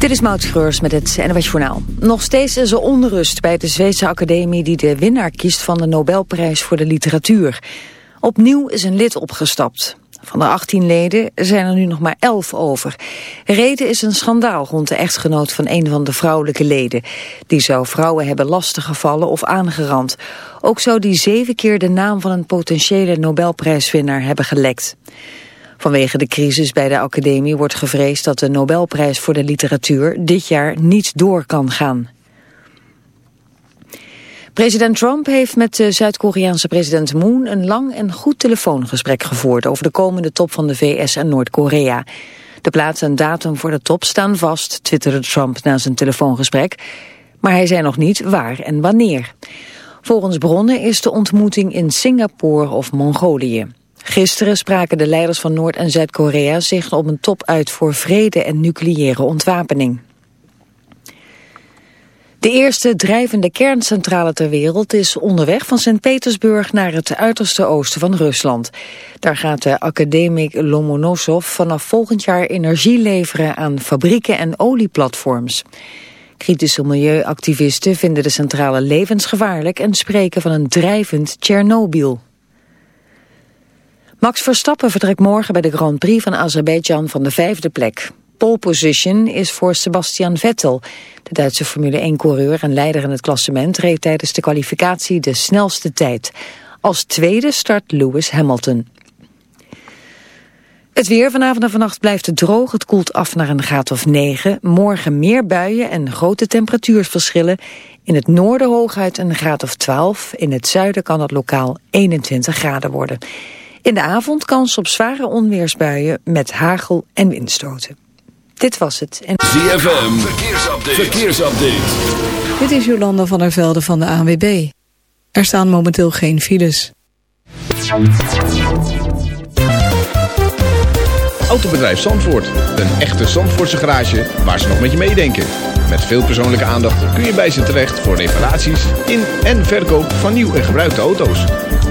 Dit is Maud Schreurs met het NWS Journaal. Nog steeds is er onrust bij de Zweedse academie die de winnaar kiest van de Nobelprijs voor de literatuur. Opnieuw is een lid opgestapt. Van de 18 leden zijn er nu nog maar 11 over. Reden is een schandaal rond de echtgenoot van een van de vrouwelijke leden. Die zou vrouwen hebben lastiggevallen of aangerand. Ook zou die zeven keer de naam van een potentiële Nobelprijswinnaar hebben gelekt. Vanwege de crisis bij de academie wordt gevreesd dat de Nobelprijs voor de literatuur dit jaar niet door kan gaan. President Trump heeft met de Zuid-Koreaanse president Moon een lang en goed telefoongesprek gevoerd over de komende top van de VS en Noord-Korea. De plaats en datum voor de top staan vast, twitterde Trump na zijn telefoongesprek. Maar hij zei nog niet waar en wanneer. Volgens bronnen is de ontmoeting in Singapore of Mongolië. Gisteren spraken de leiders van Noord- en Zuid-Korea zich op een top uit voor vrede en nucleaire ontwapening. De eerste drijvende kerncentrale ter wereld is onderweg van Sint-Petersburg naar het uiterste oosten van Rusland. Daar gaat de academic Lomonosov vanaf volgend jaar energie leveren aan fabrieken en olieplatforms. Kritische milieuactivisten vinden de centrale levensgevaarlijk en spreken van een drijvend Tsjernobyl. Max Verstappen vertrekt morgen bij de Grand Prix van Azerbeidzjan van de vijfde plek. Pole position is voor Sebastian Vettel. De Duitse Formule 1-coureur en leider in het klassement reed tijdens de kwalificatie de snelste tijd. Als tweede start Lewis Hamilton. Het weer vanavond en vannacht blijft het droog. Het koelt af naar een graad of 9. Morgen meer buien en grote temperatuurverschillen. In het noorden hooguit een graad of 12. In het zuiden kan het lokaal 21 graden worden. In de avond kans op zware onweersbuien met hagel en windstoten. Dit was het. En... ZFM, verkeersupdate. verkeersupdate. Dit is Jolanda van der Velde van de ANWB. Er staan momenteel geen files. Autobedrijf Zandvoort. Een echte Zandvoortse garage waar ze nog met je meedenken. Met veel persoonlijke aandacht kun je bij ze terecht voor reparaties in en verkoop van nieuw en gebruikte auto's.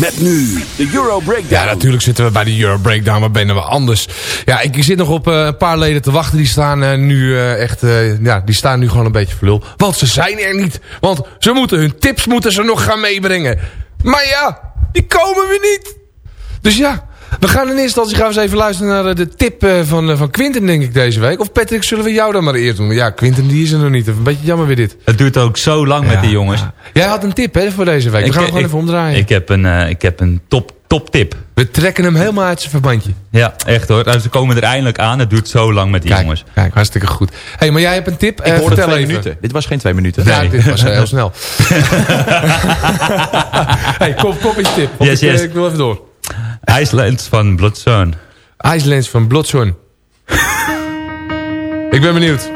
Met nu de Euro Breakdown. Ja, natuurlijk zitten we bij de Euro Breakdown, maar benen we anders. Ja, ik zit nog op uh, een paar leden te wachten. Die staan uh, nu uh, echt, ja, die staan nu gewoon een beetje verlul. Want ze zijn er niet. Want ze moeten hun tips moeten ze nog gaan meebrengen. Maar ja, die komen weer niet. Dus ja, we gaan in eerste instantie gaan we eens even luisteren naar de tip van, van Quinten, denk ik, deze week. Of Patrick, zullen we jou dan maar eerst doen? Ja, Quinten, die is er nog niet. Een beetje jammer weer dit. Het duurt ook zo lang ja, met die jongens. Ja. Jij had een tip, hè, voor deze week. We ik, gaan hem gewoon even omdraaien. Ik heb een, uh, ik heb een top, top tip. We trekken hem helemaal uit zijn verbandje. Ja, echt hoor. Nou, ze komen er eindelijk aan. Het duurt zo lang met die kijk, jongens. Kijk, hartstikke goed. hey, maar jij hebt een tip. Ik uh, hoorde twee even. minuten. Dit was geen twee minuten. Nee, dit was heel snel. hey, kom, kom eens tip. Yes, ik, yes. ik wil even door. IJslands van Bloodstone. IJslands van Bloodstone. ik ben benieuwd.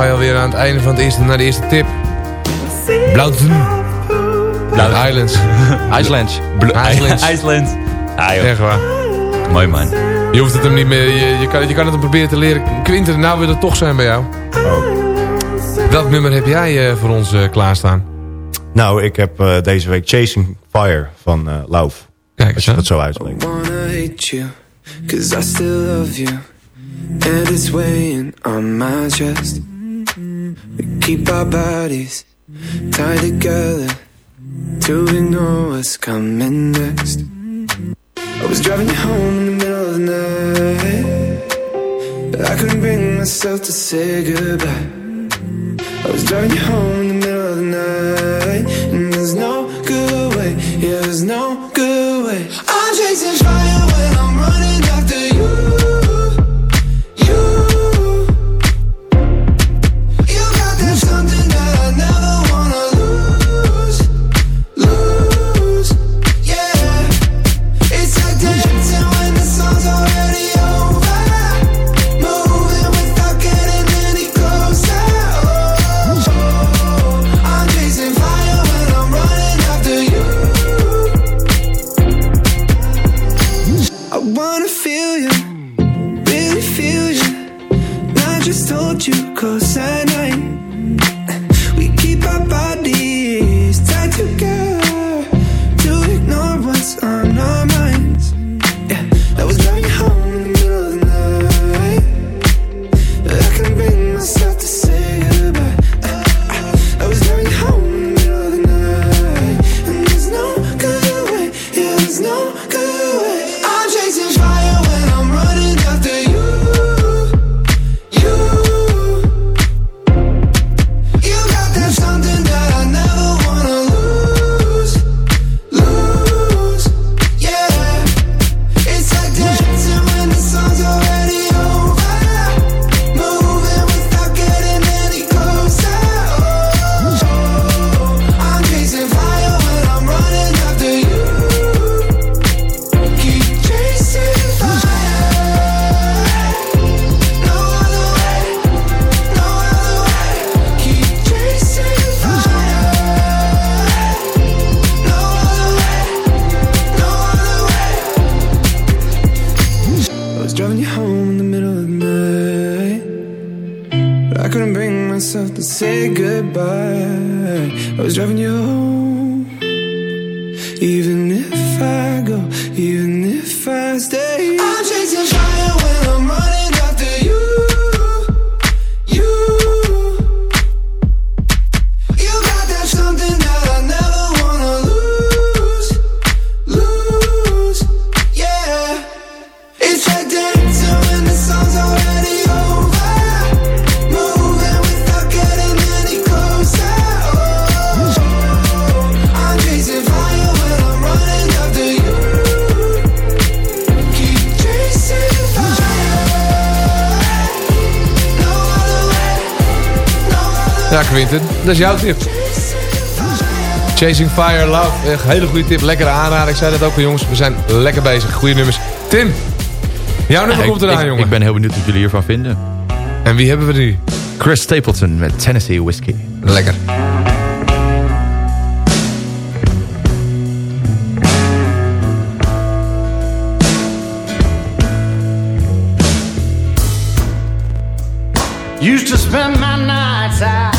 Ga je alweer aan het einde van het eerste, naar de eerste tip. Blauwten. Blauw Islands. Iceland. Islands. IJsland. Ah joh, Echt waar. mooi man. Je hoeft het hem niet meer, je, je, kan, je kan het hem proberen te leren. Quinten, nou wil het toch zijn bij jou. Welk nummer heb jij eh, voor ons eh, klaarstaan? Nou, ik heb eh, deze week Chasing Fire van eh Lauf. Kijk Als eens je aan. dat zo uitspreekt. wanna hate you, cause I still love you. And it's weighing on my chest. We keep our bodies tied together to ignore what's coming next. I was driving you home in the middle of the night. but I couldn't bring myself to say goodbye. I was driving you home in the middle of the night. And there's no good way, yeah, there's no good way. I'm chasing fire is jouw tip. Chasing Fire Love, echt een hele goede tip. Lekkere aanrader. Ik zei dat ook al jongens, we zijn lekker bezig. Goede nummers. Tim, jouw nummer ik, komt eraan ik- jongen. ik ben heel benieuwd wat jullie hiervan vinden. En wie hebben we nu? Chris Stapleton met Tennessee Whiskey. Lekker. Used to spend my nights out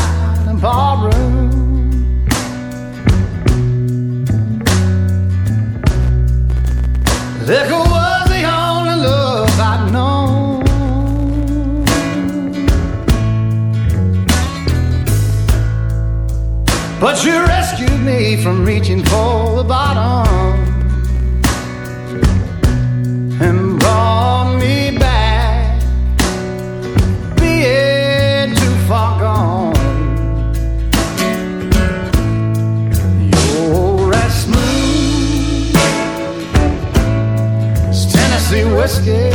ballroom. Liquor was the only love I'd known. But you rescued me from reaching for the bottom Tennessee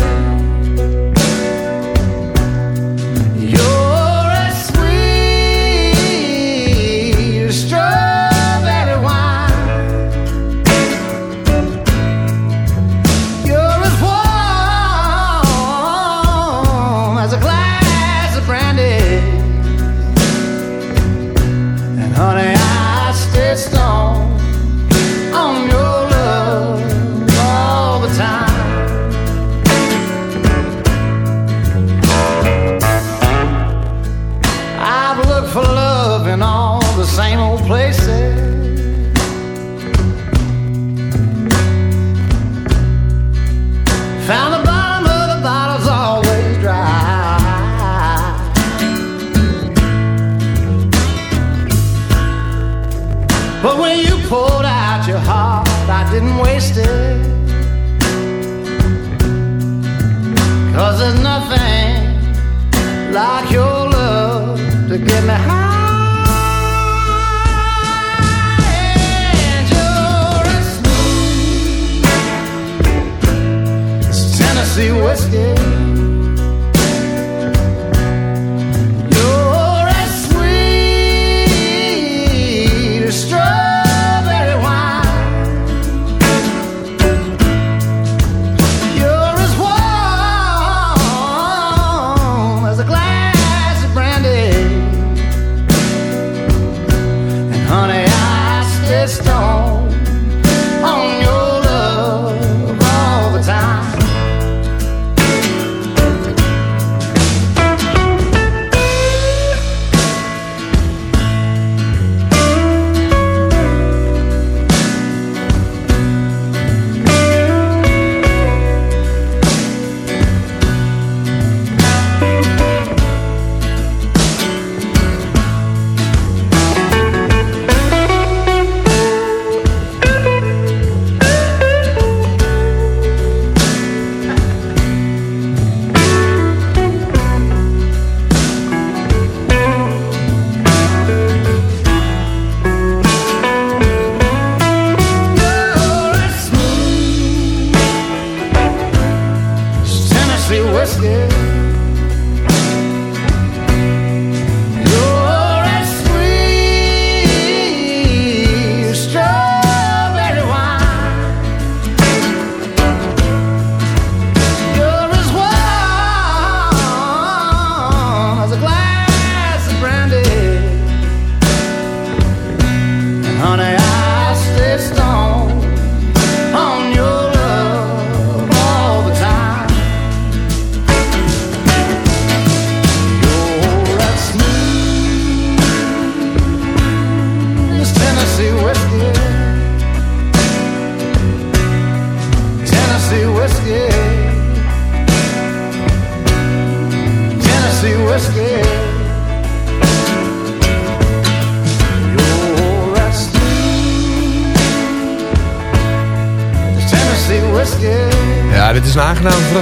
Cause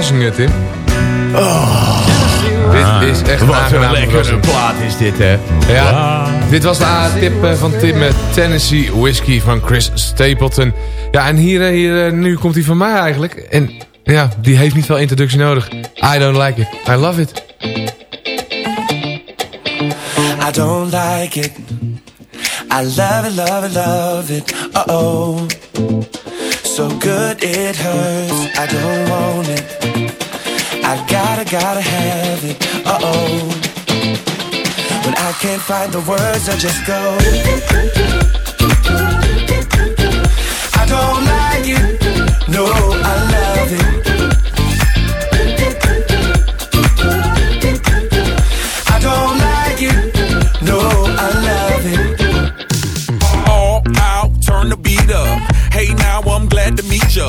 verrassing, hè, Tim. dit is echt een Wat een lekkere plaat is dit, hè? Ja, dit was de A-tip eh, van Tim met Tennessee Whiskey van Chris Stapleton. Ja, en hier, eh, hier eh, nu komt hij van mij eigenlijk. En ja, die heeft niet veel introductie nodig. I don't like it. I love it. I don't like it. I love it, love it, love it. Uh oh. So good it hurts. I don't want it. Gotta, gotta have it. Uh oh. When I can't find the words, I just go. I don't like it. No, I love it. I don't like it. No, I love it. all out, turn the beat up. Hey, now I'm glad to meet ya.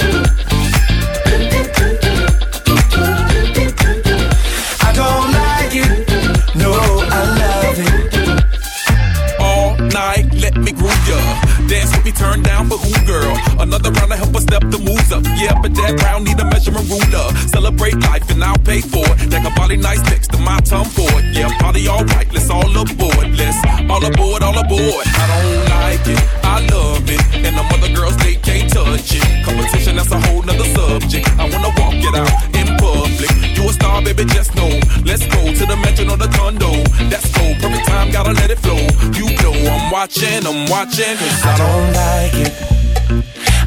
Another round to help us step the moves up. Yeah, but that round need a measuring ruler. Celebrate life and I'll pay for it. That body nice next to my tongue it. Yeah, party alright, let's all aboard. Let's all aboard, all aboard. I don't like it, I love it. And the other girls, they can't touch it. Competition, that's a whole nother subject. I wanna walk it out in public. You a star, baby, just know. Let's go to the mansion or the condo. That's cool, perfect time, gotta let it flow. You know I'm watching, I'm watching. Cause I don't like it.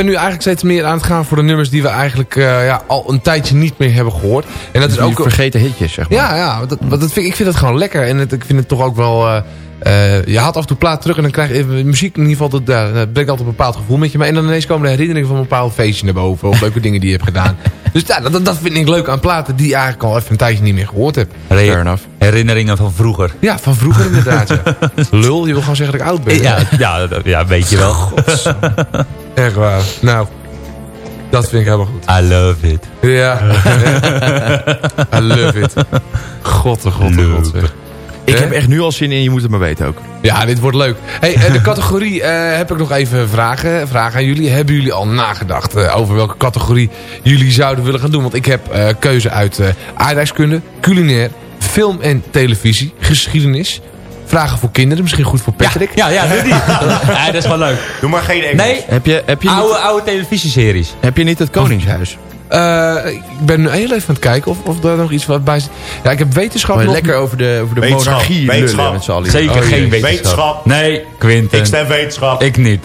Ben nu eigenlijk steeds meer aan het gaan voor de nummers die we eigenlijk eh, ja, al een tijdje niet meer hebben gehoord. En dat is ook... vergeten hitjes, zeg maar. Ja, ja dat, dat vind, ik- vind het gewoon lekker. En het, ik vind het toch ook wel... eh, eh, je haalt af en toe plaat terug en dan krijg je muziek in ieder geval... Dat, daar dat brengt altijd een bepaald gevoel met je. Maar en dan ineens komen de herinneringen van een bepaald feestje naar boven. Of leuke dingen die je hebt gedaan. Dus ja, dat, dat vind ik leuk aan platen die je eigenlijk al even een tijdje niet meer gehoord hebt. Fair enough. Herinneringen van vroeger. Ja, van vroeger inderdaad. Ja. Lul, je wil gewoon zeggen dat ik oud ben. Ja, ja, ja weet je wel. Echt waar. Nou, dat vind ik helemaal goed. I love it. Ja. I love it. God, oh god, oh god. zeg. Ik heb echt nu al zin in, je moet het maar weten ook. Ja, dit wordt leuk. Hey, eh, de categorie eh, heb ik nog even vragen, vragen aan jullie. Hebben jullie al nagedacht eh, over welke categorie jullie zouden willen gaan doen? Want ik heb eh, keuze uit eh aardrijkskunde, culinair, film en televisie, geschiedenis. Vragen voor kinderen, misschien goed voor Patrick. Ja, ja, doe die. ja, dat is wel leuk. Doe maar geen Engels. Nee, Heb je, heb je, oude, niet, oude televisieseries. heb je niet het Koningshuis? Eh, ik ben nu heel even aan het kijken of, of daar nog iets wat bij zit. Ja, ik heb wetenschap nog... lekker over de, over de Wetenschap, monarchie wetenschap. met z'n allen? Zeker Oh, geen wetenschap. Wetenschap. Nee, Quinten. Ik stem wetenschap. Ik niet.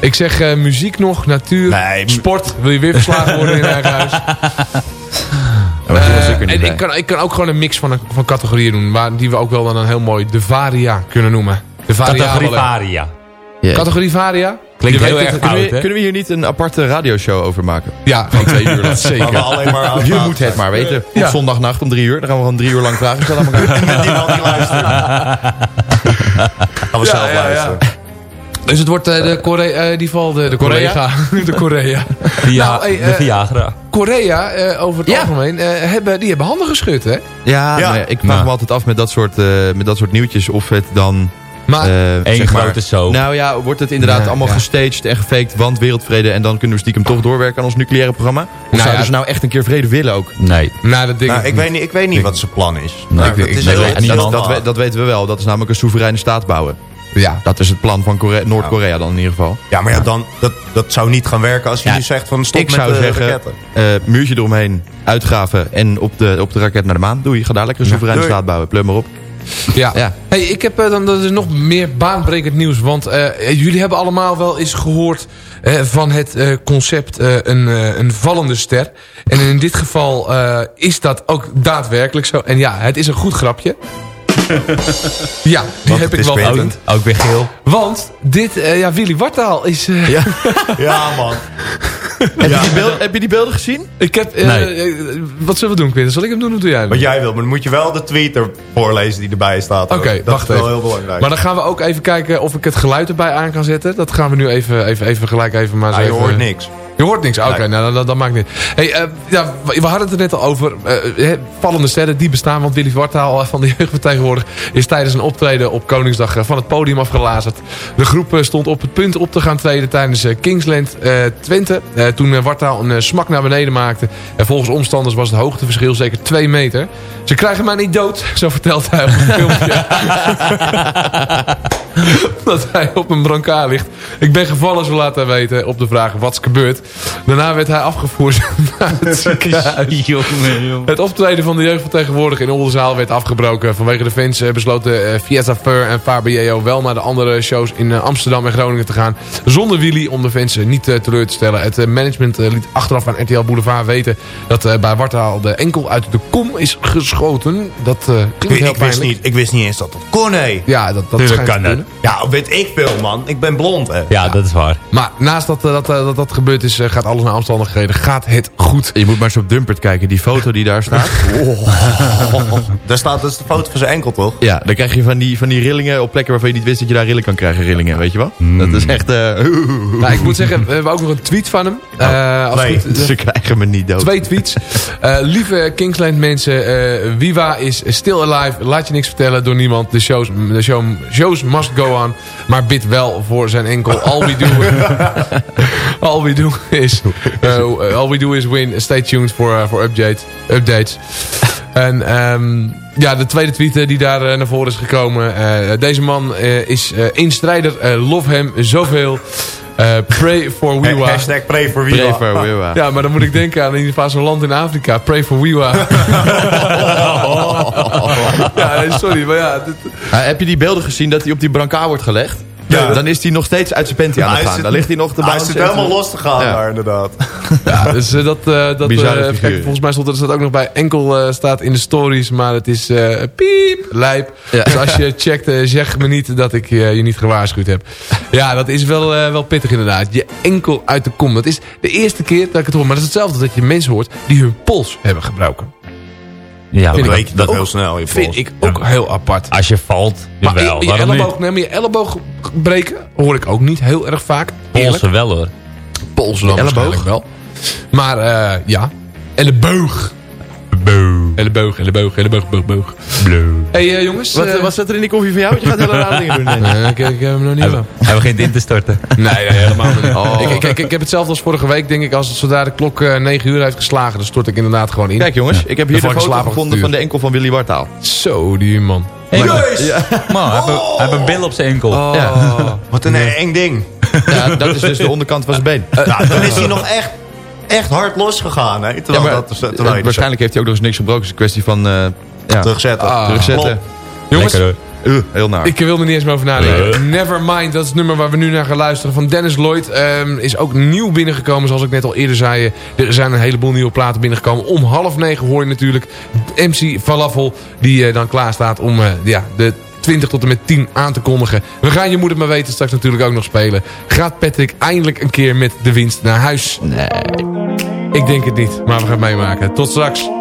Ik zeg eh, muziek nog, natuur, Nee, sport. Wil je weer verslagen worden in eigen huis? En ik kan, ik kan ook gewoon een mix van, een- van categorieën doen. Waar, die we ook wel dan een heel mooi de varia kunnen noemen. De variabele. Categorie Varia. Categorie varia? Klinkt heel erg Kunnen we, kunnen we hier niet een aparte radioshow over maken? Ja, Van twee uur lang. Waar we alleen maar aan Je moet het maar weten. Op Ja. zondagnacht om drie uur. Dan gaan we gewoon drie uur lang vragen stellen aan elkaar. Met die man die luistert. Gaan we zelf ja, ja. luisteren. Dus het wordt eh, de Korea, eh, in ieder geval de, de Korea? collega. de Korea. Via, Nou, hey, de eh, Viagra. Korea, eh, over het Ja. algemeen, eh, hebben, die hebben handen geschud, hè? Ja, Ja. nou ja, ik vraag Nou. me altijd af met dat soort, eh, met dat soort nieuwtjes of het dan... Maar eh, zeg maar- grote soap. Nou ja, wordt het inderdaad Ja, allemaal ja. gestaged en gefaked, want wereldvrede... en dan kunnen we stiekem toch doorwerken aan ons nucleaire programma? Of Nou zouden ja. ze nou echt een keer vrede willen ook? Nee. nou, dat ding Nou, ik, weet niet, ik weet niet wat zijn plan is. Ik- dat is heel- we- weten we wel. Dat is namelijk een soevereine staat bouwen. Ja. Dat is het plan van Korea- Noord-Korea dan in ieder geval. Ja, maar ja, dan, dat, dat zou niet gaan werken als je Ja, nu zegt van stop ik met zou de zeggen, raketten. eh, muurtje eromheen, uitgaven en op de, op de raket naar de maan. Doei, ga daar lekker een soevereine staat bouwen. Pleur maar op. Ja. Ja. Hey, ik heb eh, dan dat is nog meer baanbrekend nieuws. Want eh, jullie hebben allemaal wel eens gehoord eh, van het eh, concept eh, een, eh, een vallende ster. En in dit geval eh, is dat ook daadwerkelijk zo. En ja, het is een goed grapje. ja, die Want heb ik wel verdiend. Ook weer geel. Want dit, eh, ja, Willy Wartaal is... eh, Ja. Ja, man. Heb, je die beelden, heb je die beelden gezien? Ik heb... eh, Nee. eh, wat zullen we doen, Quinten? Zal ik hem doen of doe jij hem? Wat jij wil, maar dan moet je wel de tweet voorlezen die erbij staat. Oké, dat wacht is wel even. heel belangrijk. Maar dan gaan we ook even kijken of ik het geluid erbij aan kan zetten. Dat gaan we nu even, even, even gelijk even maar Ah, zo je even- hoort niks. Je hoort niks. Oké, nou, dat, dat maakt niet. Hey, eh, ja, we hadden het er net al over. eh, vallende sterren die bestaan. Want Willy Wartaal eh, van de jeugdvertegenwoordiger... is tijdens een optreden op Koningsdag van het podium afgelazerd. De groep stond op het punt op te gaan treden tijdens Kingsland Twente. Toen Wartaal een smak naar beneden maakte. En volgens omstanders was het hoogteverschil zeker 2 meter. Ze krijgen mij niet dood, zo vertelt hij op een filmpje. dat hij op een brancard ligt. Ik ben gevallen, zo laat hij weten, op de vraag wat is gebeurd. Daarna werd hij afgevoerd naar het ziekenhuis. Het optreden van de jeugdvertegenwoordiger in Oldenzaal werd afgebroken. Vanwege de fans eh, besloten eh, Fiesta Fur en Fabio wel naar de andere shows in eh, Amsterdam en Groningen te gaan. Zonder Willy om de fans eh, niet eh, teleur te stellen. Het eh, management eh, liet achteraf aan RTL Boulevard weten dat eh, bij Wartaal de enkel uit de kom is geschoten. Dat eh, Ik, klinkt heel ik, wist niet, ik wist niet eens dat dat kon, hé. Ja, dat, dat kan dat. Ja, weet ik veel, man. Ik ben blond, hè. Ja, dat is waar. Maar naast dat eh, dat, eh, dat, dat gebeurd is, eh, gaat alles naar omstandigheden. Gaat het goed. Je moet maar eens op Dumpert kijken. Die foto die daar staat. Daar staat dus de foto van zijn enkel, toch? Ja, dan krijg je van die, van die rillingen op plekken waarvan je niet wist dat je daar rillen kan krijgen. Rillingen, weet je wel? Dat is echt... eh Nou, ik moet zeggen, we hebben ook nog een tweet van hem. Eh, als nee, goed Ze krijgen me niet dood. Twee tweets. Eh, lieve Kingsland mensen, eh, Viva is still alive. Laat je niks vertellen door niemand. De shows, de show, shows must go on. Maar bid wel voor zijn enkel. All we do, all we do is, eh, all we do is win. Stay tuned for, uh, for update, updates. En ehm, ja, de tweede tweet eh, die daar eh, naar voren is gekomen. eh, deze man eh, is eh een strijder. Eh, love hem zoveel. Eh, pray for Wiwa. Hashtag pray for Pray Wiwa. for Wiwa. Ja, maar dan moet ik denken aan in ieder geval zo'n land in Afrika. Pray for Wiwa. ja, sorry, maar ja. dit- Ah, heb je die beelden gezien dat hij op die brancard wordt gelegd? Ja. Dan is hij nog steeds uit zijn panty aan het gaan. Dan ligt hij nog te Hij zit helemaal los te gaan Ja. daar, inderdaad. ja, dus eh, dat... eh dat Bizarre eh, volgens mij stond er staat ook nog bij enkel eh, staat in de stories. Maar het is eh, piep, lijp. Ja. Dus als je checkt, zeg me niet dat ik je niet gewaarschuwd heb. Ja, dat is wel, wel pittig inderdaad. Je enkel uit de kom. Dat is de eerste keer dat ik het hoor. Maar dat is hetzelfde dat je mensen hoort die hun pols hebben gebroken. Ja, Vind ik weet je dat ook- heel snel, je Vind ik ook heel apart. Als je valt, Maar jawel. je, elleboog, niet? nee, maar je elleboog breken hoor ik ook niet heel erg vaak. Eerlijk. Polsen wel hoor. Polsen dan Elleboog? wel. Maar eh, ja. Elleboog. Elleboog, elleboog, elleboog, boog, boog. hey, eh, jongens. Wat, eh, wat zat er in die koffie van jou? Want Je gaat hele rare dingen doen. Nee, ik, ik heb hem nog niet Hij, gedaan. hij begint in te storten. Nee, nee, helemaal niet. Oh. Ik, ik, ik, ik heb hetzelfde als vorige week, denk ik. Als zodra de klok eh 9 uur heeft geslagen, dan stort ik inderdaad gewoon in. Kijk jongens, ik heb hier de foto gevonden het van de enkel van Willy Wartaal. Zo, die man. Man, hij heeft, een, hij heeft een bil op zijn enkel. Oh. Ja. Wat een eng ding. Ja, dat is dus de onderkant van zijn been. Nou, dan is hij nog echt, echt hard losgegaan, hè? Ja, Terwijl maar, dat, is- terwijl eh, hij- waarschijnlijk heeft hij ook nog eens niks gebroken. Het is een kwestie van eh, ja, terugzetten. Ah. terugzetten. Jongens. Uh, heel naar. Ik wil er niet eens meer over nadenken. Nevermind, dat is het nummer waar we nu naar gaan luisteren. Van Dennis Lloyd ehm, is ook nieuw binnengekomen. Zoals ik net al eerder zei. Er zijn een heleboel nieuwe platen binnengekomen. Om half negen hoor je natuurlijk MC Falafel. Die eh, dan klaar staat om ja, de 20 tot en met 10 aan te kondigen. We gaan Je Moet Het Maar Weten straks natuurlijk ook nog spelen. Gaat Patrick eindelijk een keer met de winst naar huis? Nee. Ik denk het niet, maar we gaan het meemaken. Tot straks.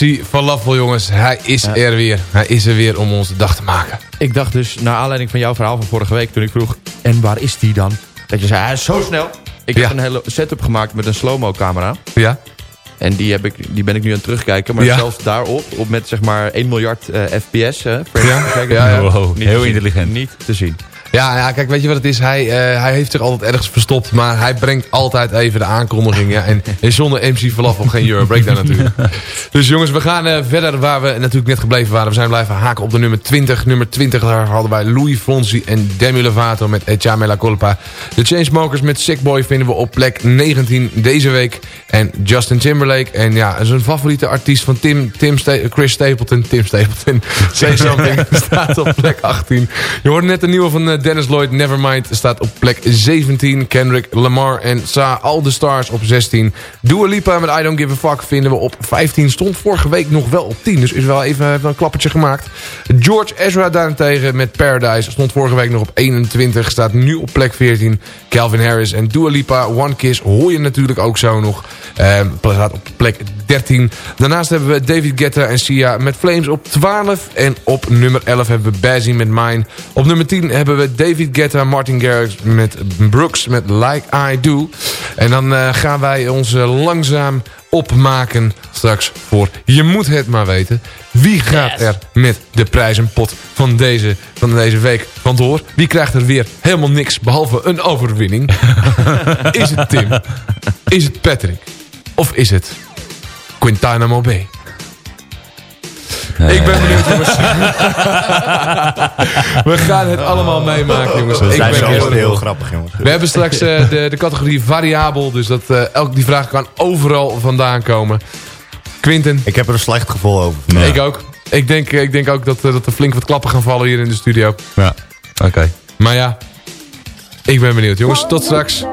MC Falafel, jongens. Hij is er weer. Hij is er weer om ons de dag te maken. Ik dacht dus, naar aanleiding van jouw verhaal van vorige week... toen ik vroeg, en waar is die dan? Dat je zei, hij is zo snel. Ik Ja. heb een hele setup gemaakt met een slow-mo camera. Ja. En die, heb ik, die ben ik nu aan het terugkijken. Maar Ja. zelfs daarop, op met zeg maar 1 miljard eh, fps... hè, Ja. per second, Ja, ja. Wow, niet heel intelligent. Niet te zien. Ja, ja, kijk, weet je wat het is? Hij, eh, hij heeft zich altijd ergens verstopt, maar hij brengt altijd even de aankondigingen. En, en zonder MC Falafel geen Euro Breakdown natuurlijk. Dus jongens, we gaan eh, verder waar we natuurlijk net gebleven waren. We zijn blijven haken op de nummer 20. Nummer 20, daar hadden wij Louis Fonsi en Demi Lovato met Echame La Colpa. De Chainsmokers met Sick Boy vinden we op plek 19 deze week. En Justin Timberlake. En ja, zijn favoriete artiest van Tim, Tim Chris Stapleton. Tim Stapleton. Say Something staat op plek 18. Je hoorde net de nieuwe van eh, Dennis Lloyd. Nevermind staat op plek 17. Kendrick Lamar en Sa All The Stars op 16. Dua Lipa met I Don't Give A Fuck vinden we op 15. Stond vorige week nog wel op 10. Dus is wel even, even een klappertje gemaakt. George Ezra daarentegen met Paradise. Stond vorige week nog op 21. Staat nu op plek 14. Calvin Harris en Dua Lipa. One Kiss hoor je natuurlijk ook zo nog. Eh, op plek 13. Daarnaast hebben we David Guetta en Sia met Flames op 12. En op nummer 11 hebben we Bazzy met Mine. Op nummer 10 hebben we David Guetta, Martin Garrix met Brooks met Like I Do. En dan eh, gaan wij ons eh, langzaam opmaken straks voor Je Moet Het Maar Weten. Wie gaat er met de prijzenpot van deze, van deze week vandoor? Wie krijgt er weer helemaal niks behalve een overwinning? is het Tim? Is het Patrick? Of is het Quintana Mobé? Ik ben benieuwd, jongens. We gaan het allemaal meemaken, jongens. Zijn ben zo heel, heel, heel grappig, jongens. We hebben straks eh, de, de categorie variabel. Dus dat eh, elk die vraag kan overal vandaan komen. Quinten. Ik heb er een slecht gevoel over. Ik ook. Ik denk, ik denk ook dat, eh, dat er flink wat klappen gaan vallen hier in de studio. Ja, oké. Maar ja, ik ben benieuwd. Jongens, tot straks.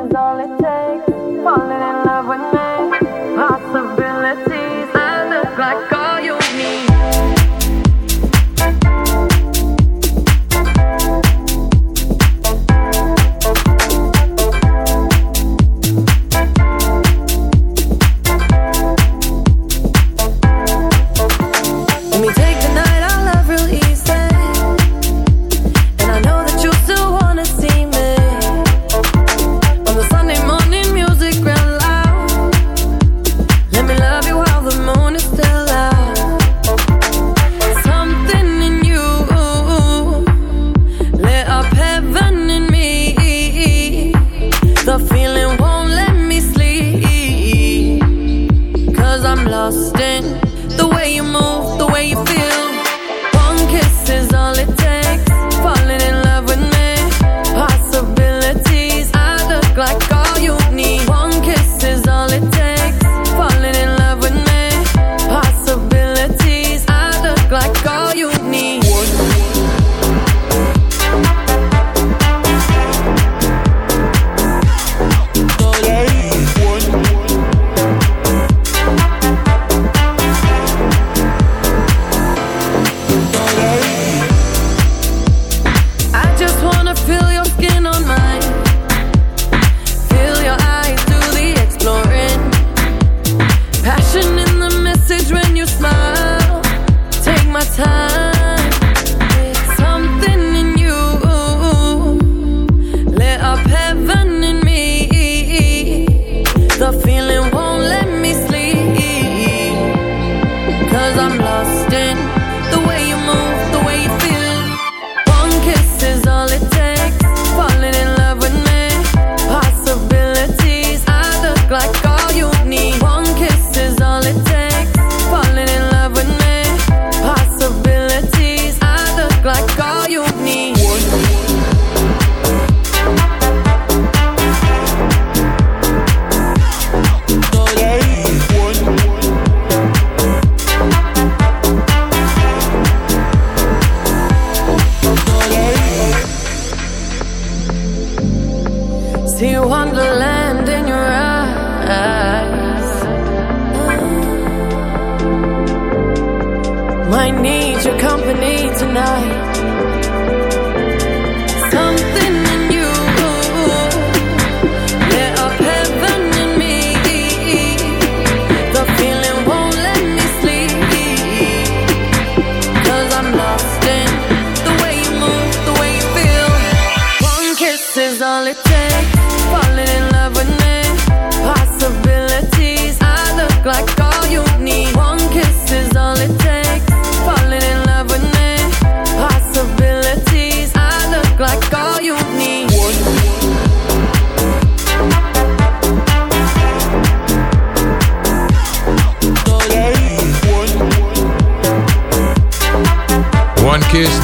Might need your company tonight.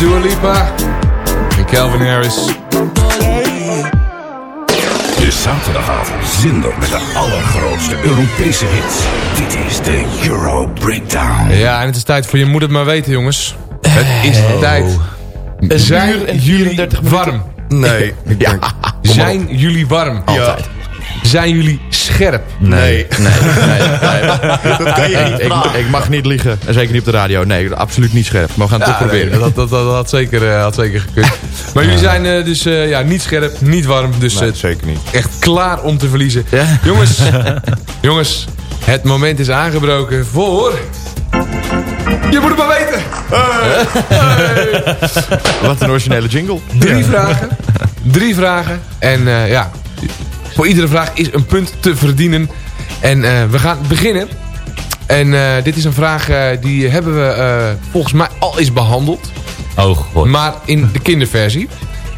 Dua Lipa en Calvin Harris. De zaterdagavond zender met de allergrootste Europese hits. Dit is de Euro Breakdown. Ja, en het is tijd voor je moet het maar weten, jongens. Het is tijd. Zijn uur en jullie 34 minuten. warm? Nee. Ik denk, Zijn jullie warm? Altijd. Zijn jullie scherp? Nee. Nee, nee, nee. Dat kan je ik, niet ik, ik mag niet liegen. En zeker niet op de radio. Nee, absoluut niet scherp. Maar we gaan het Ja, toch proberen. nee, dat, dat, dat, had, zeker, eh, had zeker gekund. Maar jullie zijn eh, dus eh, ja, niet scherp, niet warm. Dus Nee, zeker niet. echt klaar om te verliezen. Ja. Jongens, jongens, het moment is aangebroken voor... Je moet het maar weten. Wat een originele jingle. Drie vragen. Drie vragen. En ja, voor iedere vraag is een punt te verdienen. En eh, we gaan beginnen. En eh, dit is een vraag eh, die hebben we eh, volgens mij al eens behandeld. Oh god. Maar in de kinderversie.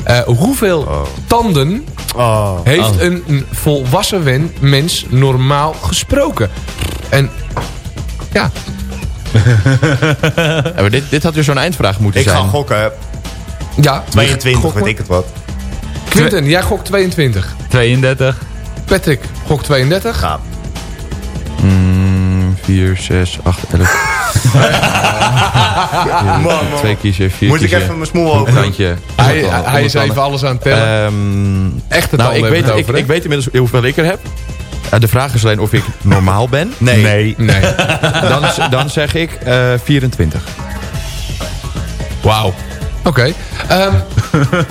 Eh, hoeveel tanden Oh. heeft Oh. een, een volwassen wen- mens normaal gesproken? En ja, Ja, maar dit, dit had weer zo'n eindvraag moeten Ik zijn. ga gokken. hè. ja 22, Gok weet ik het wat. Quinten, jij gokt 22. 32. Patrick gokt 32. Ja. Mm, 4, 6, 8, 11. Man, man. Twee kiezen, vier Moet ik even mijn smoel openen? Randje. Hij, hij, hij is even alles aan het tellen. Ehm, Echte nou, tanden ik weet, we het ik, ik weet inmiddels hoeveel ik er heb. Eh, de vraag is alleen of ik normaal ben. Nee. Nee. Dan, dan zeg ik eh 24. Wauw. Oké. Ehm,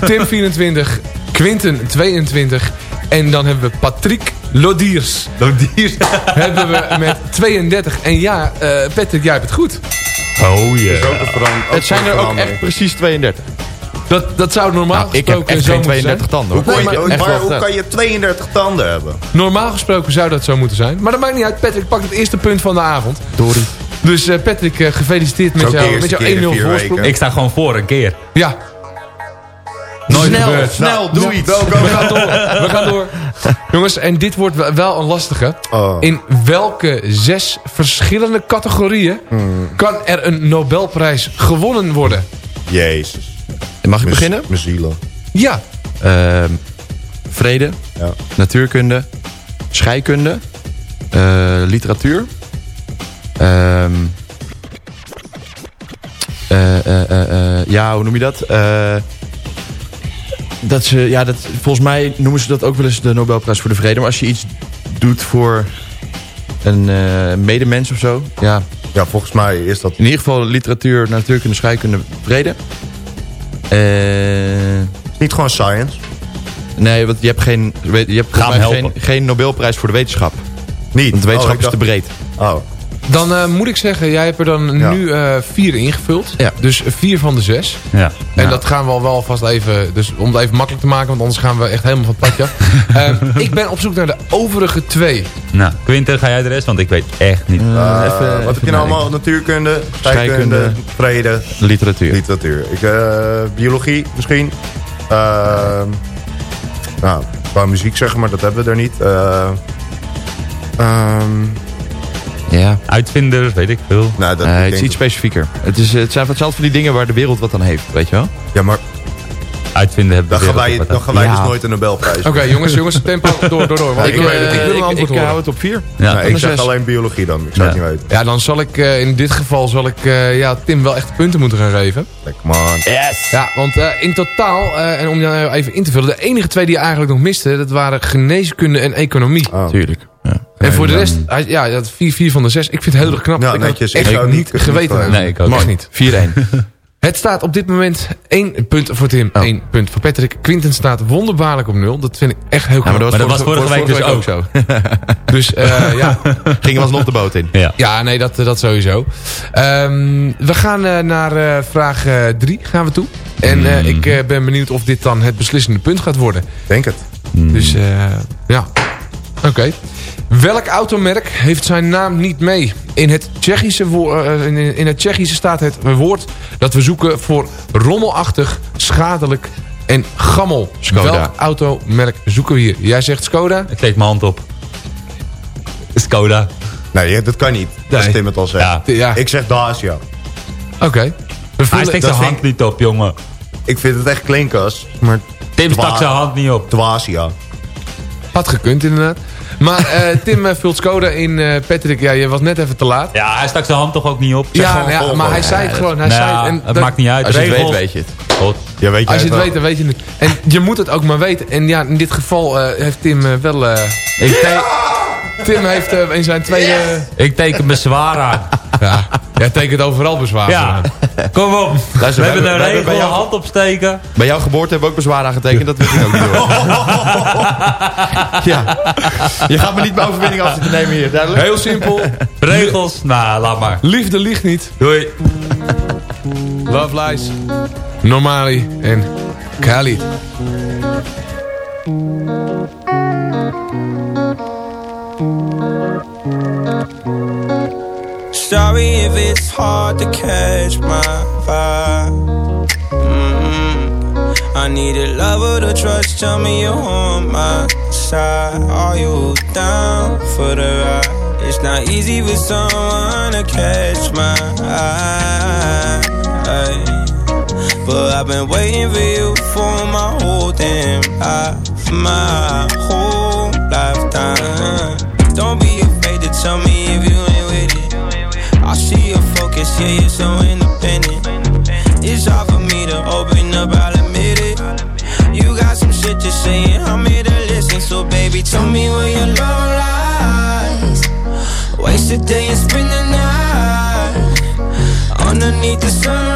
Tim 24, Quinten 22 en dan hebben we Patrick Lodiers. Lodiers. hebben we met 32. En ja, eh, Patrick, jij hebt het goed. Oh ja. Het zijn er ook echt precies 32. Dat, dat zou normaal Nou, ik heb gesproken echt zo geen moeten 32 zijn. tanden. Hoe, Hoor. kon Nee, je, maar- maar hoe kan je 32 tanden hebben? Normaal gesproken zou dat zo moeten zijn. Maar dat maakt niet uit. Patrick pakt het eerste punt van de avond. Dory. Dus eh, Patrick, eh, gefeliciteerd met jou- jouw in 1-0 vier voorsprong. weken. Ik sta gewoon voor een keer. Ja. Nooit Snel, gebeurd. snel, Nou, doe nou, iets. go, go, We gaan door. We gaan door. Jongens, en dit wordt wel- een lastige. Oh. In welke zes verschillende categorieën Hmm. kan er een Nobelprijs gewonnen worden? Jezus. Mag ik beginnen? Mijn zielen. Ja. Ehm, vrede, Ja. natuurkunde, scheikunde, eh, literatuur. Ehm, eh, eh, eh, eh, ja, hoe noem je dat? Eh, dat ze, ja, dat, volgens mij noemen ze dat ook wel eens de Nobelprijs voor de Vrede. Maar als je iets doet voor een eh, medemens of zo. Ja, Ja, volgens mij is dat... in ieder geval literatuur, natuurkunde, scheikunde, vrede. Eh... Niet gewoon science? Nee, want je hebt geen, je hebt geen, geen Nobelprijs voor de wetenschap. Niet? Want de wetenschap Oh, is te breed. Oh. Dan eh, moet ik zeggen, jij hebt er dan Ja. nu eh, vier ingevuld. Ja. Dus vier van de zes. Ja. En dat gaan we al wel vast even, dus om het even makkelijk te maken, want anders gaan we echt helemaal van het padje af. Eh, ik ben op zoek naar de overige twee. Nou, Quinten, ga jij de rest? Want ik weet echt niet. Eh, even- wat heb je nou allemaal? Natuurkunde, scheikunde, vrede, Literatuur. literatuur. Ik, eh, biologie misschien. Ehm nou, qua muziek zeg maar, dat hebben we er niet. Eh, ehm, ja. Uitvinders, weet ik veel. nou, dat, Nee, ik het is iets specifieker. Het, is, het zijn hetzelfde van die dingen waar de wereld wat aan heeft, weet je wel? Ja, maar Uitvinden hebben dan gaan wij, dan gaan wij Ja. dus nooit een Nobelprijs. Oké, jongens, jongens, tempo, door, door, door. Ja, ik, ik weet het. ik wil een ik, antwoord ik hou horen. het op vier. Ja. Nou, ik zeg alleen biologie dan. Ik zou het niet weten. Ja, dan zal ik eh, in dit geval zal ik eh, ja, Tim wel echt punten moeten gaan geven. Lekker man. Yes! Ja, want eh, in totaal, eh, en om jou even in te vullen, de enige twee die je eigenlijk nog miste, dat waren geneeskunde en economie. Oh. En voor de rest, hij- ja, dat 4-4 van de 6. Ik vind het heel erg knap. Ja, ik netjes. had Ik echt ook niet geweten. Nee, hebben. ik ook Echt niet. niet. 4-1. Het staat op dit moment 1 punt voor Tim, Oh. 1 punt voor Patrick. Quinten staat wonderbaarlijk op 0. Dat vind ik echt heel knap. Ja, maar dat was, Maar dat was vorige week dus ook. zo. Dus eh, ja. Gingen we alsnog de boot in. Ja. ja, nee, dat, dat sowieso. Ehm, we gaan eh, naar eh, vraag 3 gaan we toe. En eh, ik ben benieuwd of dit dan het beslissende punt gaat worden. Denk het. Dus eh, ja, oké. Welk automerk heeft zijn naam niet mee? In het, Tsjechische eh, in, het Tsjechische staat het woord dat we zoeken voor rommelachtig, schadelijk en gammel. Skoda. Welk automerk zoeken we hier? Jij zegt Skoda? Ik steek mijn hand op. Skoda. Nee, dat kan niet. Als Nee. Tim het al zegt. Ja. Ja, Ik zeg Dacia. oké. We Hij steekt dat zijn hand niet op, jongen. Ik vind het echt klinken als... Maar Tim stak zijn hand niet op. Dacia. Had gekund inderdaad. Maar eh, Tim eh, vult Skoda in. eh, Patrick, ja, je was net even te laat. Ja, hij stak zijn hand toch ook niet op? Ja, gewoon ja maar hij zei het gewoon. Hij Nou zei het. En het dat- maakt niet uit. Als je het weet, weet je het. God. Ja, weet jij Als je het weet, dan weet je het. En je moet het ook maar weten. En ja, in dit geval eh, heeft Tim eh, wel... eh, Ik, te- Tim heeft eh, in zijn tweede... ik teken bezwaar aan. Ja, jij tekent overal bezwaar Ja, aan. kom op. Luister, we hebben een hebben bij regel, jou- hand opsteken. Bij jouw geboorte hebben we ook bezwaar aangetekend. Dat wist ik ook niet hoor. ja. Je gaat me niet mijn overwinning af zitten nemen hier. Duidelijk? Heel simpel. Regels, nou, laat maar. Liefde liegt niet. Doei. Love lies. Normali en Khalid. Sorry if it's hard to catch my vibe. Mm, I need a lover to trust. Tell me you're on my side. Are you down for the ride? It's not easy for someone to catch my eye. But I've been waiting for you for my whole damn life, my whole. Don't be afraid to tell me if you ain't with it. I see your focus, yeah, you're so independent. It's hard for me to open up, I'll admit it. You got some shit to say, and I'm here to listen. So, baby, tell me where your love lies. Waste a day and spend the night underneath the sunrise.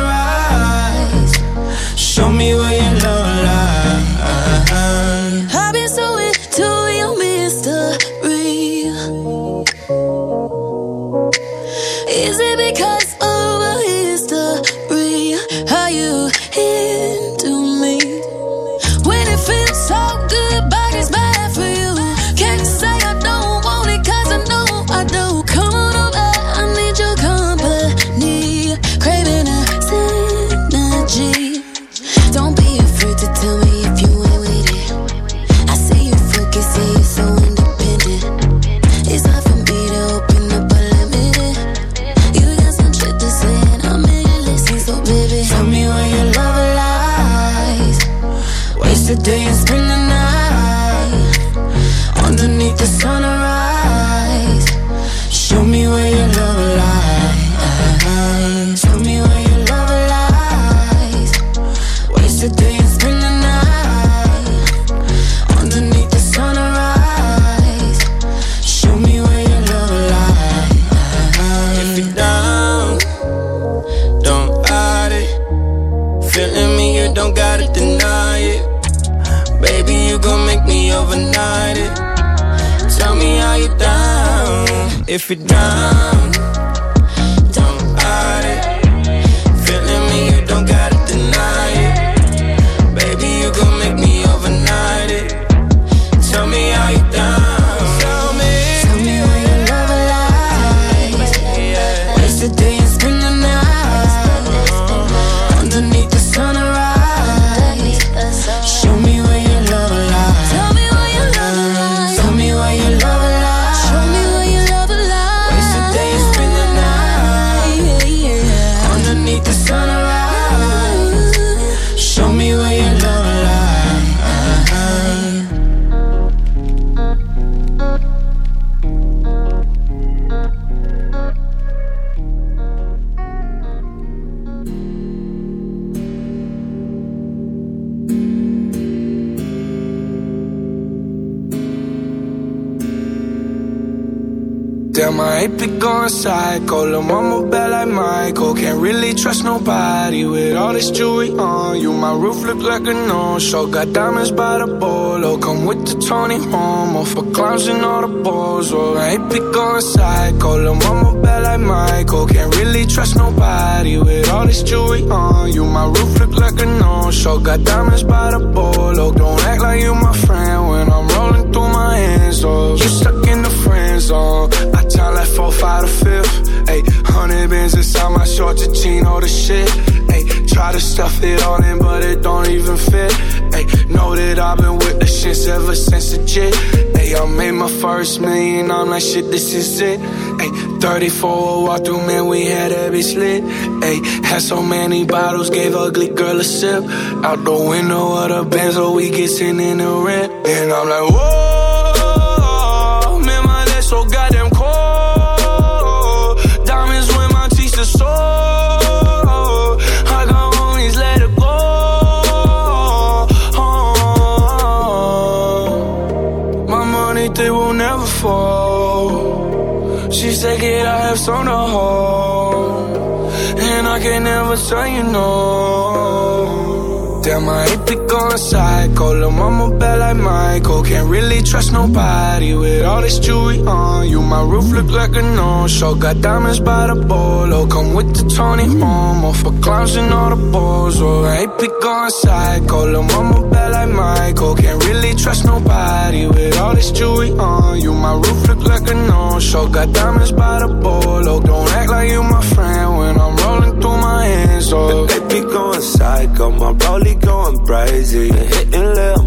Psycho. Lil' mama bad like Michael. Can't really trust nobody with all this jewelry on you. My roof look like a no-show. Got diamonds by the bolo. Come with the Tony Homo for clowns and all the balls. Oh, I ain't been going psycho. Lil' mama bad like Michael. Can't really trust nobody with all this jewelry on you. My roof look like a no-show. Got diamonds by the bolo. Don't act like you my friend when I'm rolling through my hands. Oh, you stuck in the friend zone. I tell like four, five to fifth. Ayy, hundred bins inside my shorts, a all the shit. Ayy, try to stuff it all in, but it don't even fit. Ayy, know that I've been with the shits ever since the jit. Ayy, I made my first million, I'm like shit, this is it. Ayy, 34 walk through, man, we had every slit. Ayy, had so many bottles, gave ugly girl a sip. Out the window of the Benz, so we get in the rent. And I'm like, whoa, Kid, I have some to hold. And I can never tell you no. Damn, I ain't been going psycho. Lil' mama bad like Michael. Can't really trust nobody with all this jewelry on you. My roof look like a no-show. Got diamonds by the bolo. Come with the Tony Homo for clowns and all the balls. Oh, I ain't going psycho. Lil' mama bad like Michael. Can't really trust nobody with all this jewelry on you. My roof look like a no-show. Got diamonds by the bolo. Don't act like you my friend when I'm rolling through my hands. Oh, They be going psycho, my rollie going crazy. Hitting little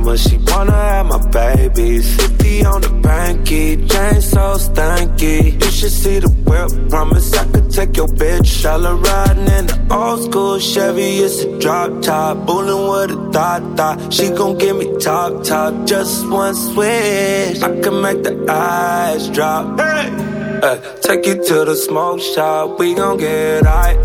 mama, she wanna have my babies. 50 on the banky, chain so stanky. You should see the whip, promise I could take your bitch. All her riding in the old school Chevy, it's a drop top. Bullin' with a thought thought. She gon' give me top top, just one switch. I can make the eyes drop. Hey! Take you to the smoke shop, we gon' get high.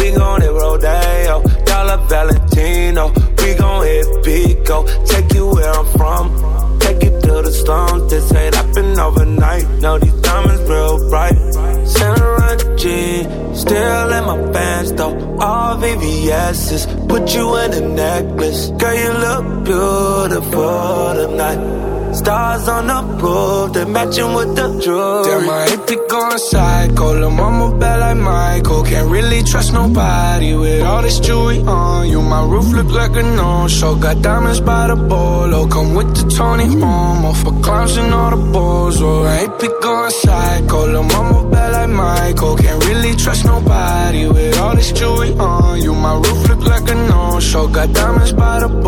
We gon' hit Rodeo, Dollar Valentino. We gon' hit Pico, take you where I'm from. Take you to the stones, this ain't happen overnight. No, these diamonds real bright. Santa G, still in my pants though. All VVS's, put you in a necklace. Girl, you look beautiful tonight. Stars on the roof, they matching with the jewelry. Damn, ain't been going psycho. Lil' mama bad like Michael. Can't really trust nobody with all this jewelry on you. My roof look like a no-show. Got diamonds by the bolo. Come with the Tony Homo for clowns and all the balls. Oh, I been going psycho. Lil' mama bad like Michael. Can't really trust nobody with all this jewelry on you. My roof look like a no-show. Got diamonds by the bolo.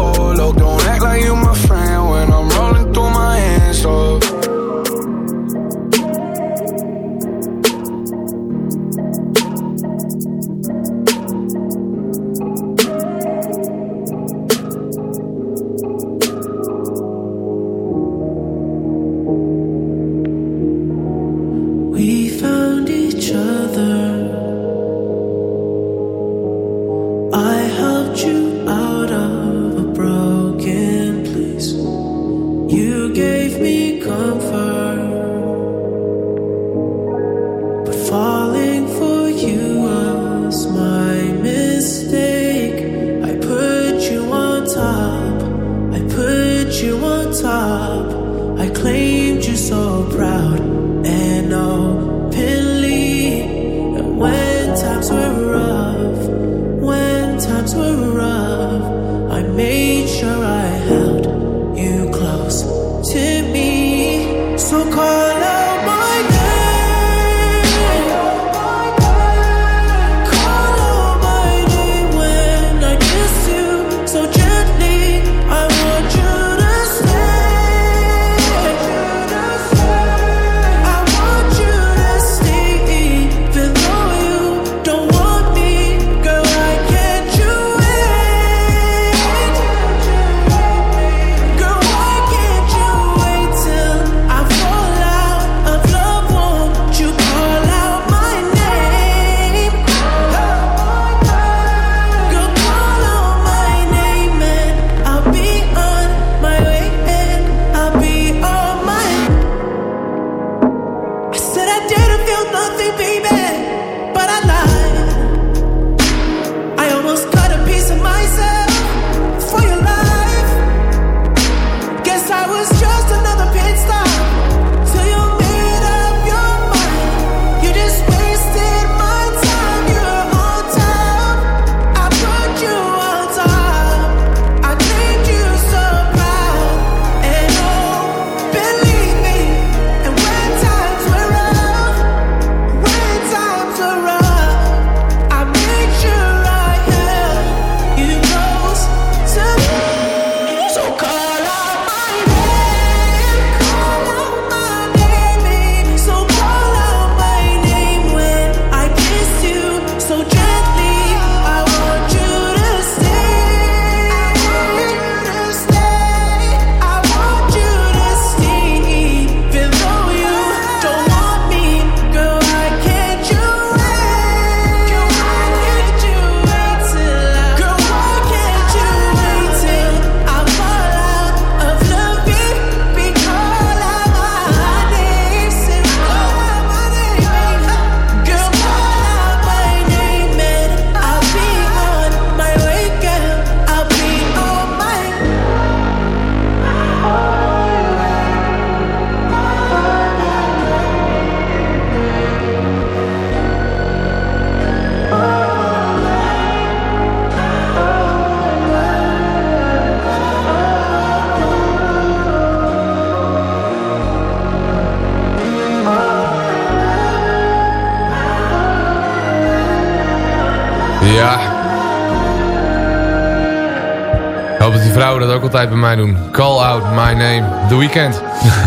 Vrouwen dat ook altijd bij mij doen. Call out my name. The Weekend.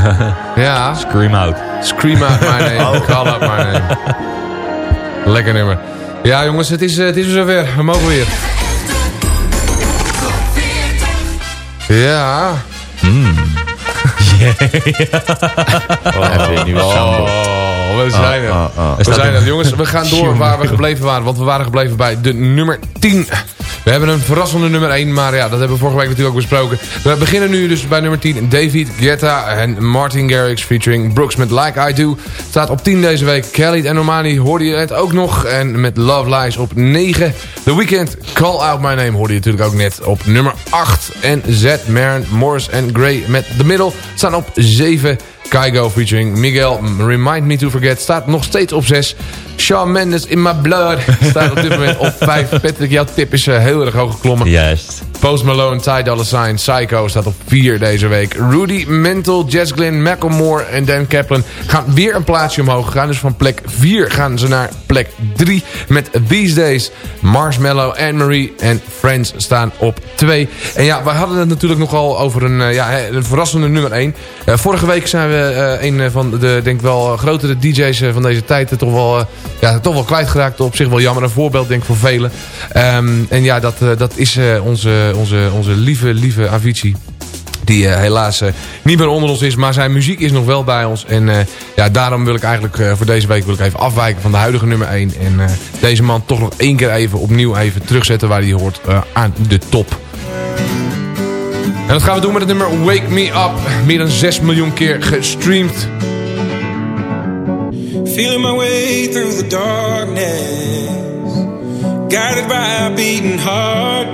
ja. Scream out. Scream out my name. Call out my name. Lekker nummer. Ja jongens, het is, eh, het is weer zover. We mogen weer. Ja. Oh, nieuwe soundboard. Oh, we zijn er. Oh, oh, oh. We zijn er. Jongens, we gaan door waar we gebleven waren. Want we waren gebleven bij de nummer 10. We hebben een verrassende nummer 1. Maar ja, dat hebben we vorige week natuurlijk ook besproken. We beginnen nu dus bij nummer 10. David Guetta en Martin Garrix featuring Brooks met Like I Do. Staat op 10 deze week. Kelly en Normani hoorde je het ook nog. En met Love Lies op 9. The Weeknd, Call Out My Name hoorde je natuurlijk ook net op nummer 8. En Z, Marin, Morris en Gray met The Middle staan op 7. Kygo featuring Miguel, Remind Me To Forget, staat nog steeds op 6. Shawn Mendes in My Blood staat op dit moment op 5. Patrick, jouw tip is eh, heel erg hoog geklommen. Juist. Post Malone, Ty Dolla Sign, Psycho staat op 4 deze week. Rudy, Mental, Jess Glynn, Macklemore en Dan Kaplan gaan weer een plaatsje omhoog gaan. Dus van plek 4 gaan ze naar plek 3 met These Days. Marshmallow, Anne-Marie en Friends staan op 2. En ja, we hadden het natuurlijk nogal over een, eh, ja, een verrassende nummer 1. Eh, vorige week zijn we eh, een van de, denk wel, eh, grotere DJ's eh, van deze tijd eh, toch wel, eh, ja, toch wel kwijtgeraakt. Op zich wel jammer, een voorbeeld denk ik voor velen. Ehm, en ja, dat, eh, dat is eh, onze, onze, onze lieve, lieve Avicii. Die eh, helaas eh, niet meer onder ons is. Maar zijn muziek is nog wel bij ons. En eh, ja, daarom wil ik eigenlijk eh, voor deze week wil ik even afwijken van de huidige nummer 1. En eh, deze man toch nog één keer even opnieuw even terugzetten waar hij hoort eh, aan de top. En dat gaan we doen met het nummer Wake Me Up. Meer dan 6 miljoen keer gestreamd. Feeling my way through the darkness, guided by a beating heart.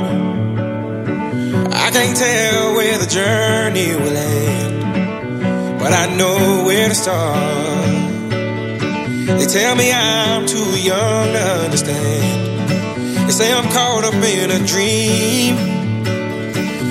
I can't tell where the journey will end, but I know where to start. They tell me I'm too young to understand. They say I'm caught up in a dream.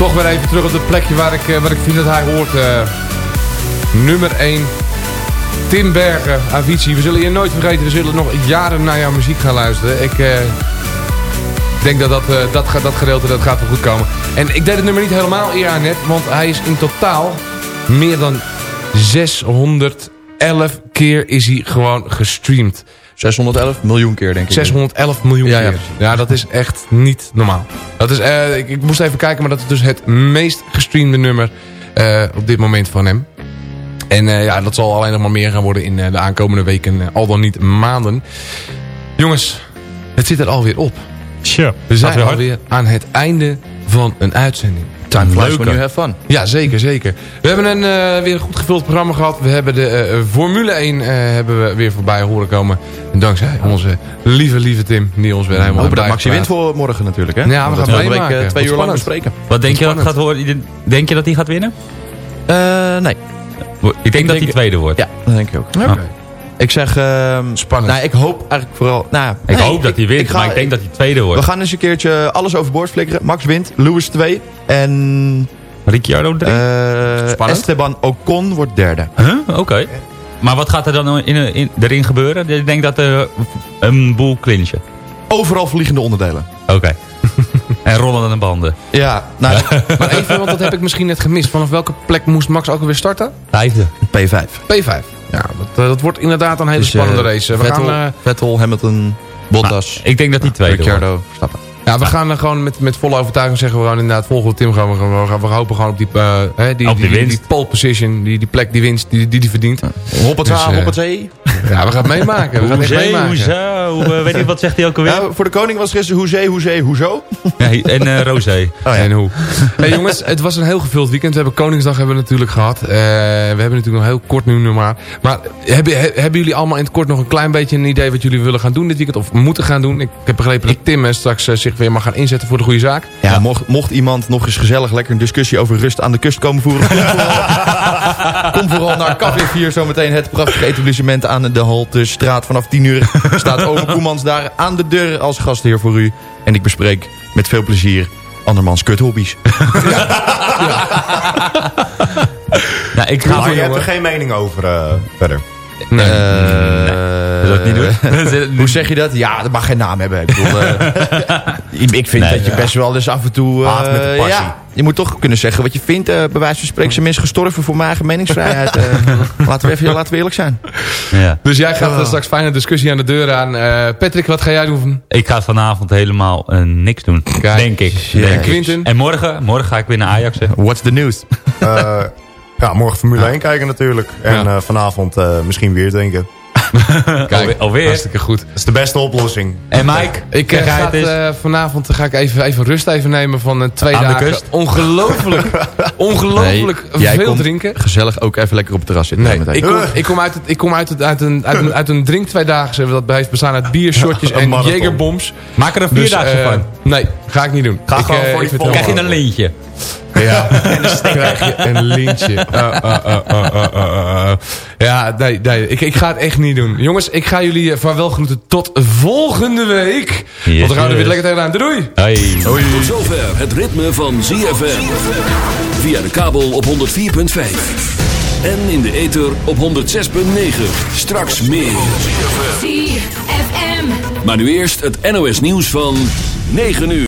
Toch weer even terug op het plekje waar ik, eh, waar ik vind dat hij hoort. eh, nummer 1. Tim Bergen, Avicii. We zullen je nooit vergeten. We zullen nog jaren naar jouw muziek gaan luisteren. Ik eh, denk dat dat, eh, dat, dat gedeelte dat gaat wel goed komen. En ik deed het nummer niet helemaal eer aan net. Want hij is in totaal meer dan 611 keer is hij gewoon gestreamd. 611 miljoen keer, denk ik. 611 miljoen Ja, ja, keer. precies. Ja, dat is echt niet normaal. Dat is, eh, ik, ik moest even kijken, maar dat is dus het meest gestreamde nummer eh, op dit moment van hem. En eh, ja, dat zal alleen nog maar meer gaan worden in eh, de aankomende weken, al dan niet maanden. Jongens, het zit er alweer op. Tja, We zijn alweer aan het einde van een uitzending. Time flies Leuke. when you have fun. Ja, zeker, zeker. We hebben een, eh, weer een goed gevuld programma gehad. We hebben de eh, Formule 1 eh, hebben we weer voorbij horen komen. En dankzij onze lieve, lieve Tim, die ons weer We helemaal hopen dat heeft Maxi wint voor morgen natuurlijk, hè? Ja, we gaan meemaken. week, eh, twee Wat uur lang bespreken. Wat denk je dat gaat worden? Denk je dat hij gaat winnen? Eh, nee. Ik denk dat denk- hij tweede wordt. Ja, dat denk ik ook. Oké. Ik zeg... ehm, Spannend. Nou, ik hoop eigenlijk vooral... Nou, Ik nee, hoop dat hij wint, ga- maar ik denk dat hij tweede wordt. We gaan eens een keertje alles overboord flikkeren. Max wint, Lewis 2 en Ricciardo drie? eh, Spannend. Esteban Ocon wordt derde. Huh? Oké. Maar wat gaat er dan in, in, erin gebeuren? Ik denk dat er een boel clinchen. Overal vliegende onderdelen. Oké. en rollende banden. Ja, nou, Maar even, want dat heb ik misschien net gemist. Vanaf welke plek moest Max ook alweer starten? Vijfde. P5. P5. Ja, dat, eh, dat wordt inderdaad een hele Dus, eh, spannende race. We Vettel, gaan, eh, Vettel, Hamilton, Bottas, Ik denk dat tweede wordt. Ricciardo, Verstappen. Ja, we gaan er gewoon met, met volle overtuiging zeggen we gewoon inderdaad volgende Tim gaan we, gaan we, gaan we hopen gewoon op die, eh, hè, die, Op die die, winst. die pole position, die, die plek die winst, die die, die verdient. Hoppatza, Dus, eh, hoppatee. Ja, we gaan het meemaken. We gaan het echt Hoezee, meemaken. hoezo? Eh, weet je wat zegt hij ook alweer? Ja, voor de koning was gisteren hoezee, hoezee, hoezo? Nee, en eh Rosé. Oh, En hoe. Hey jongens, het was een heel gevuld weekend. We hebben Koningsdag hebben we natuurlijk gehad. Eh, we hebben natuurlijk nog heel kort nu maar. Maar hebben, he- hebben jullie allemaal in het kort nog een klein beetje een idee wat jullie willen gaan doen dit weekend? Of moeten gaan doen? Ik heb begrepen dat Tim straks zich weer mag gaan inzetten voor de goede zaak. Ja, Mocht, mocht iemand nog eens gezellig lekker een discussie over rust aan de kust komen voeren... kom vooral, kom vooral naar Café 4 zometeen. Het prachtige etablissement aan de Haltestraat. Vanaf 10 uur staat Ome Koemans daar aan de deur als gastheer voor u. En ik bespreek met veel plezier andermans kuthobby's. Nou, ik ga Maar je hebt er geen mening over eh, verder. Nee. Eh, Wil dat niet doen? Hoe zeg je dat? Ja, dat mag geen naam hebben. Ik, bedoel, eh, ik vind Nee, dat je ja. best wel eens af en toe... eh, Haat met de passie. ja, je moet toch kunnen zeggen wat je vindt. eh bij wijze van spreken zijn mensen gestorven voor mijn eigen meningsvrijheid. eh. laten, we even, laten we eerlijk zijn. Ja. Dus jij gaat eh, straks fijne discussie aan de deur aan. Eh, Patrick, wat ga jij doen? Ik ga vanavond helemaal eh, niks doen. Kijk. Denk ik. Denk. Quinten? En morgen, morgen ga ik weer naar Ajax. hè. What's the news? Ja, morgen Formule 1 kijken natuurlijk. En eh, vanavond eh, misschien weer drinken. Kijk, alweer. hartstikke goed. Dat is de beste oplossing. En Mike, Ik eh, ga eh, vanavond ga ik even, even rust even nemen van eh, twee Aan de dagen. kust? Ongelooflijk, ongelooflijk Nee, jij veel komt drinken. Gezellig ook even lekker op het terras zitten. Nee, meteen. ik kom, ik kom, uit, het, ik kom uit, het, uit, een, uit, een, uit een drink tweedaagse. Dat heeft bestaan uit bier, shotjes Een en marathon. jegerbombs. Maak er een Dus, vierdaagse eh, van. Nee, ga ik niet doen. Ga ik, gewoon voor het Krijg je een lintje. Ja, en dan krijg je een lintje. Uh, uh, uh, uh, uh, uh, uh. Ja, nee, nee ik, ik ga het echt niet doen. Jongens, ik ga jullie eh, vaarwel groeten tot volgende week. Yes, Want dan gaan we er weer lekker tegenaan. Doei! Hey. Tot zover het ritme van ZFM. Via de kabel op 104.5. En in de ether op 106.9. Straks meer. ZFM. Maar nu eerst het NOS nieuws van 9 uur.